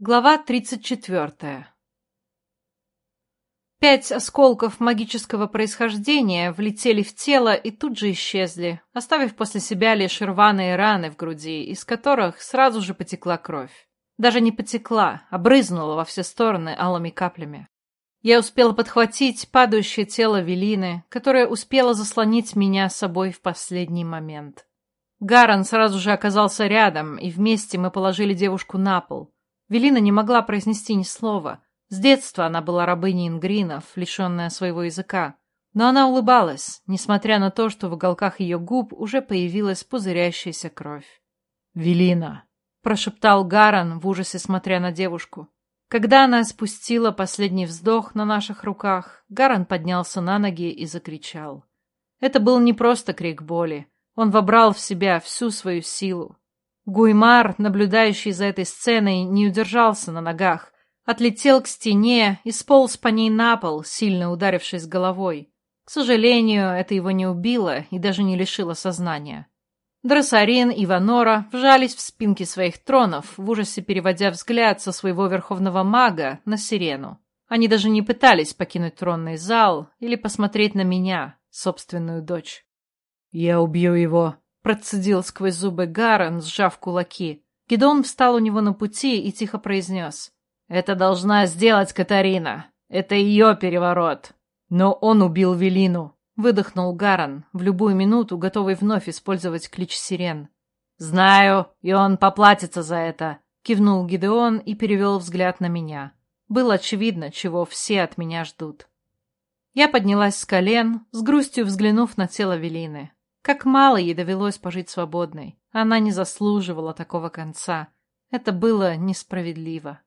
Глава 34. Пять осколков магического происхождения влетели в тело и тут же исчезли, оставив после себя лишь рваные раны в груди, из которых сразу же потекла кровь. Даже не потекла, а брызнула во все стороны алыми каплями. Я успела подхватить падающее тело Велины, которая успела заслонить меня собой в последний момент. Гаран сразу же оказался рядом, и вместе мы положили девушку на пол, Велина не могла произнести ни слова. С детства она была рабыней ингринов, лишенная своего языка. Но она улыбалась, несмотря на то, что в уголках ее губ уже появилась пузырящаяся кровь. «Велина!» — прошептал Гаран в ужасе, смотря на девушку. Когда она спустила последний вздох на наших руках, Гаран поднялся на ноги и закричал. Это был не просто крик боли. Он вобрал в себя всю свою силу. Гуймар, наблюдающий за этой сценой, не удержался на ногах, отлетел к стене и сполз по ней на пол, сильно ударившись головой. К сожалению, это его не убило и даже не лишило сознания. Дросарин и Ванора вжались в спинки своих тронов, в ужасе переводя взгляд со своего верховного мага на сирену. Они даже не пытались покинуть тронный зал или посмотреть на меня, собственную дочь. «Я убью его», Процедил сквозь зубы Гарен, сжав кулаки. Гидон встал у него на пути и тихо произнес. «Это должна сделать Катарина. Это ее переворот». «Но он убил Велину», — выдохнул Гаран, в любую минуту готовый вновь использовать клич сирен. «Знаю, и он поплатится за это», — кивнул Гидеон и перевел взгляд на меня. Было очевидно, чего все от меня ждут. Я поднялась с колен, с грустью взглянув на тело Велины. Как мало ей довелось пожить свободной. Она не заслуживала такого конца. Это было несправедливо.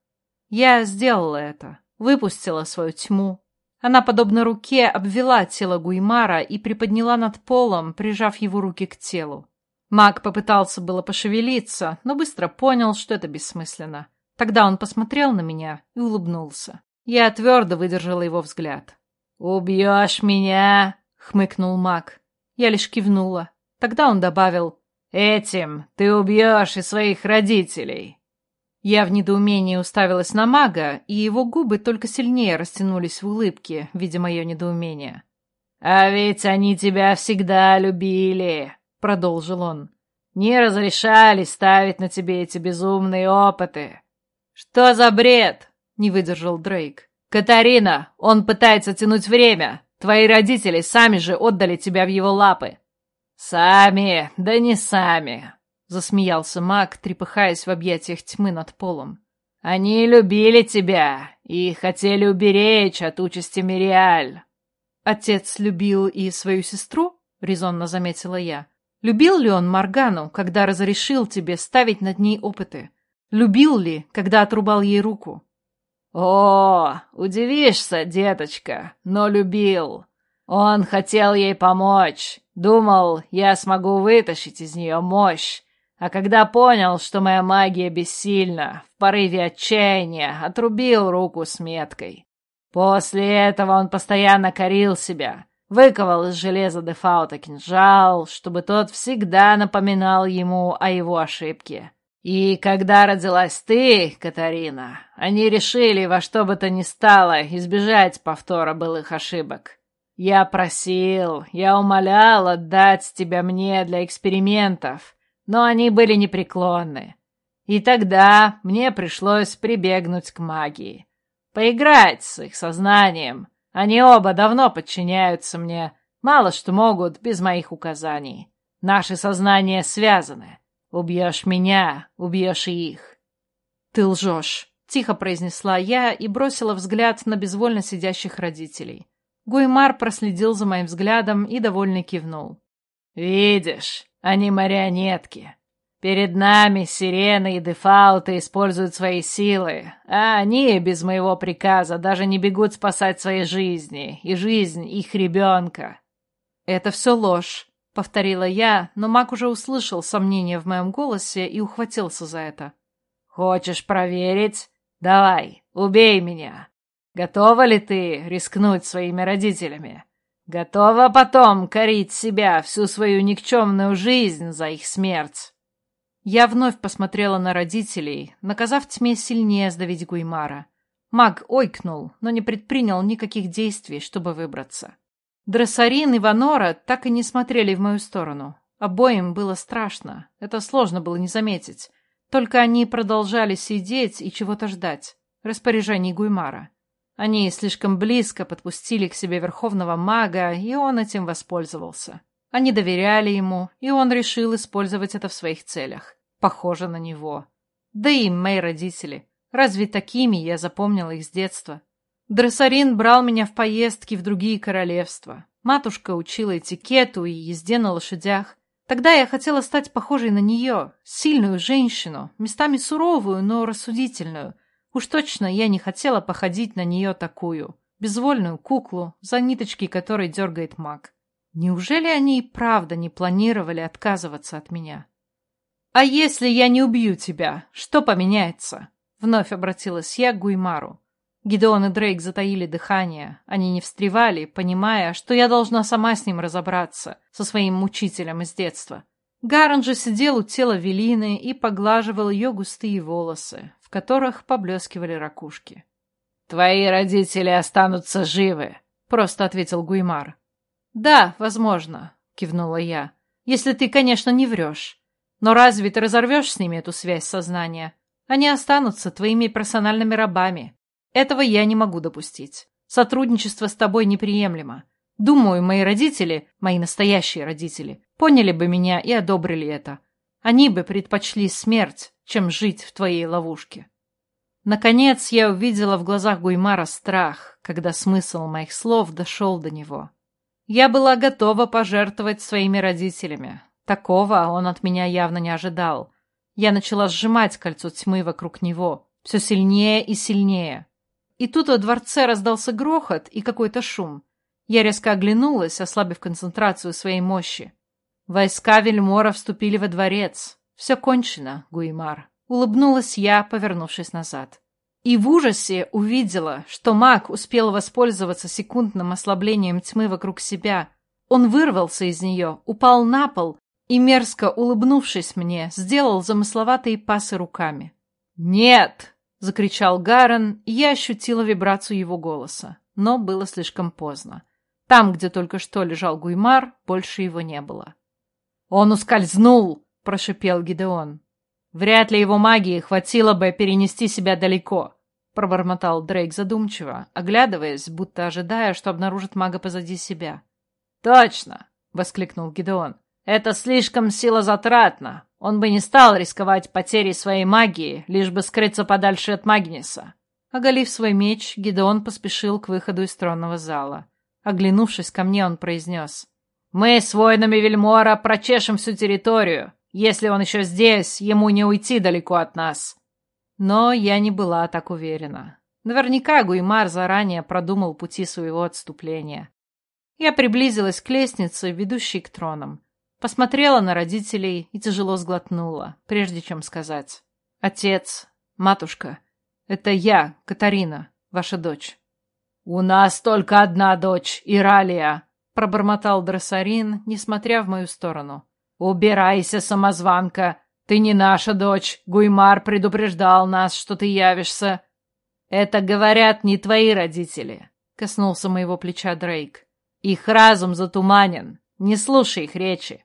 Я сделала это. Выпустила свою тьму. Она, подобно руке, обвела тело Гуймара и приподняла над полом, прижав его руки к телу. Маг попытался было пошевелиться, но быстро понял, что это бессмысленно. Тогда он посмотрел на меня и улыбнулся. Я твердо выдержала его взгляд. «Убьешь меня?» — хмыкнул маг. Я лишь кивнула. Тогда он добавил «Этим ты убьешь и своих родителей». Я в недоумении уставилась на мага, и его губы только сильнее растянулись в улыбке, видя мое недоумение. «А ведь они тебя всегда любили», — продолжил он. «Не разрешали ставить на тебе эти безумные опыты». «Что за бред?» — не выдержал Дрейк. «Катарина, он пытается тянуть время. Твои родители сами же отдали тебя в его лапы». «Сами, да не сами», — засмеялся маг, трепыхаясь в объятиях тьмы над полом. «Они любили тебя и хотели уберечь от участи Мириаль». «Отец любил и свою сестру?» — резонно заметила я. «Любил ли он Маргану, когда разрешил тебе ставить над ней опыты? Любил ли, когда отрубал ей руку?» «О, удивишься, деточка, но любил. Он хотел ей помочь, думал, я смогу вытащить из нее мощь. А когда понял, что моя магия бессильна, в порыве отчаяния отрубил руку с меткой. После этого он постоянно корил себя, выковал из железа Дефаута кинжал, чтобы тот всегда напоминал ему о его ошибке. И когда родилась ты, Катарина, они решили во что бы то ни стало избежать повтора былых ошибок. Я просил, я умолял отдать тебя мне для экспериментов, но они были непреклонны. И тогда мне пришлось прибегнуть к магии. Поиграть с их сознанием. Они оба давно подчиняются мне, мало что могут без моих указаний. Наши сознания связаны. Убьешь меня, убьешь и их. Ты лжешь, тихо произнесла я и бросила взгляд на безвольно сидящих родителей. Гуймар проследил за моим взглядом и довольно кивнул. «Видишь, они марионетки. Перед нами сирены и дефауты используют свои силы, а они без моего приказа даже не бегут спасать свои жизни и жизнь их ребенка». «Это все ложь повторила я, но маг уже услышал сомнение в моем голосе и ухватился за это. Хочешь проверить? Давай, убей меня. Готова ли ты рискнуть своими родителями? Готова потом корить себя всю свою никчемную жизнь за их смерть? Я вновь посмотрела на родителей, наказав тьме сильнее сдавить Гуймара. Маг ойкнул, но не предпринял никаких действий, чтобы выбраться. Дрессарин и Ванора так и не смотрели в мою сторону. Обоим было страшно, это сложно было не заметить. Только они продолжали сидеть и чего-то ждать. Распоряжений Гуймара. Они слишком близко подпустили к себе верховного мага, и он этим воспользовался. Они доверяли ему, и он решил использовать это в своих целях. Похоже на него. Да и мои родители. Разве такими я запомнила их с детства? Дрессарин брал меня в поездки в другие королевства. Матушка учила этикету и езде на лошадях. Тогда я хотела стать похожей на нее, сильную женщину, местами суровую, но рассудительную. Уж точно я не хотела походить на нее такую, безвольную куклу, за ниточки которой дергает маг. Неужели они и правда не планировали отказываться от меня? «А если я не убью тебя, что поменяется?» Вновь обратилась я к Гуймару. Гидеон и Дрейк затаили дыхание. Они не встревали, понимая, что я должна сама с ним разобраться, со своим мучителем из детства. Гарон же сидел у тела Велины и поглаживал ее густые волосы, в которых поблескивали ракушки. «Твои родители останутся живы», — просто ответил Гуймар. «Да, возможно», — кивнула я. «Если ты, конечно, не врешь. Но разве ты разорвешь с ними эту связь сознания? Они останутся твоими персональными рабами. Этого я не могу допустить. Сотрудничество с тобой неприемлемо. Думаю, мои родители, мои настоящие родители, поняли бы меня и одобрили это. Они бы предпочли смерть, чем жить в твоей ловушке». Наконец я увидела в глазах Гуймара страх, когда смысл моих слов дошел до него. Я была готова пожертвовать своими родителями. Такого он от меня явно не ожидал. Я начала сжимать кольцо тьмы вокруг него, все сильнее и сильнее. И тут во дворце раздался грохот и какой-то шум. Я резко оглянулась, ослабив концентрацию своей мощи. Войска Вельмора вступили во дворец. Все кончено, Гуимар. Улыбнулась я, повернувшись назад и в ужасе увидела, что маг успел воспользоваться секундным ослаблением тьмы вокруг себя. Он вырвался из нее, упал на пол и, мерзко улыбнувшись мне, сделал замысловатые пасы руками. «Нет!» — закричал Гарен, и я ощутила вибрацию его голоса. Но было слишком поздно. Там, где только что лежал Гуймар, больше его не было. «Он ускользнул!» — прошипел Гидеон. «Вряд ли его магии хватило бы перенести себя далеко пробормотал Дрейк задумчиво, оглядываясь, будто ожидая, что обнаружит мага позади себя. «Точно!» — воскликнул Гидеон. «Это слишком силозатратно. Он бы не стал рисковать потерей своей магии, лишь бы скрыться подальше от Магниса». Оголив свой меч, Гидеон поспешил к выходу из тронного зала. Оглянувшись ко мне, он произнес. «Мы с воинами Вельмора прочешем всю территорию. Если он еще здесь, ему не уйти далеко от нас. Но я не была так уверена. Наверняка Гуймар заранее продумал пути своего отступления. Я приблизилась к лестнице, ведущей к тронам. Посмотрела на родителей и тяжело сглотнула, прежде чем сказать. «Отец, матушка, это я, Катарина, ваша дочь». «У нас только одна дочь, Иралия», — пробормотал Дрессарин, несмотря в мою сторону. «Убирайся, самозванка, «Ты не наша дочь. Гуймар предупреждал нас, что ты явишься». «Это, говорят, не твои родители», — коснулся моего плеча Дрейк. «Их разум затуманен. Не слушай их речи».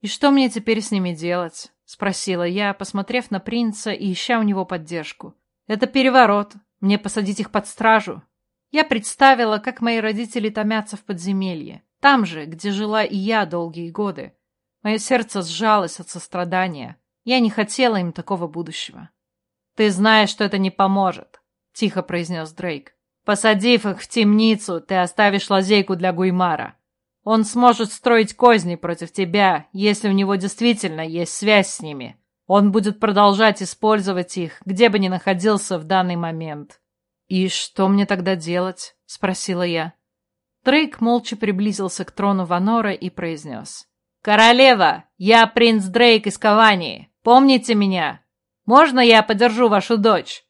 «И что мне теперь с ними делать?» — спросила я, посмотрев на принца и ища у него поддержку. «Это переворот. Мне посадить их под стражу?» Я представила, как мои родители томятся в подземелье, там же, где жила и я долгие годы. Мое сердце сжалось от сострадания. Я не хотела им такого будущего. «Ты знаешь, что это не поможет», — тихо произнес Дрейк. «Посадив их в темницу, ты оставишь лазейку для Гуймара. Он сможет строить козни против тебя, если у него действительно есть связь с ними. Он будет продолжать использовать их, где бы ни находился в данный момент». «И что мне тогда делать?» — спросила я. Дрейк молча приблизился к трону Ванора и произнес. «Королева, я принц Дрейк из Кавании. Помните меня? Можно я подержу вашу дочь?»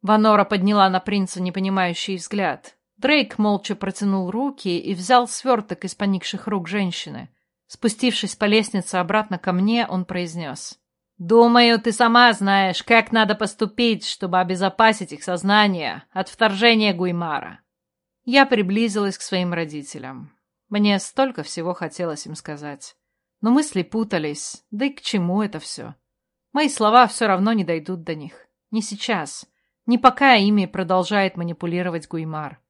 Ванора подняла на принца непонимающий взгляд. Дрейк молча протянул руки и взял сверток из поникших рук женщины. Спустившись по лестнице обратно ко мне, он произнес. Думаю, ты сама знаешь, как надо поступить, чтобы обезопасить их сознание от вторжения Гуймара. Я приблизилась к своим родителям. Мне столько всего хотелось им сказать. Но мысли путались, да и к чему это все? Мои слова все равно не дойдут до них. Не сейчас. Не пока ими продолжает манипулировать Гуймар.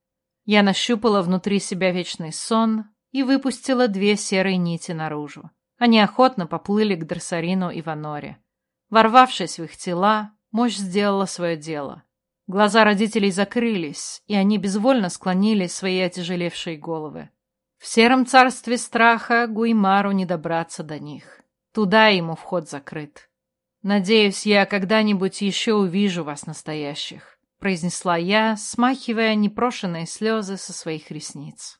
Я нащупала внутри себя вечный сон и выпустила две серые нити наружу. Они охотно поплыли к Дарсарину и Ваноре. Ворвавшись в их тела, мощь сделала свое дело. Глаза родителей закрылись, и они безвольно склонили свои отяжелевшие головы. В сером царстве страха Гуймару не добраться до них. Туда ему вход закрыт. «Надеюсь, я когда-нибудь еще увижу вас настоящих», — произнесла я, смахивая непрошенные слезы со своих ресниц.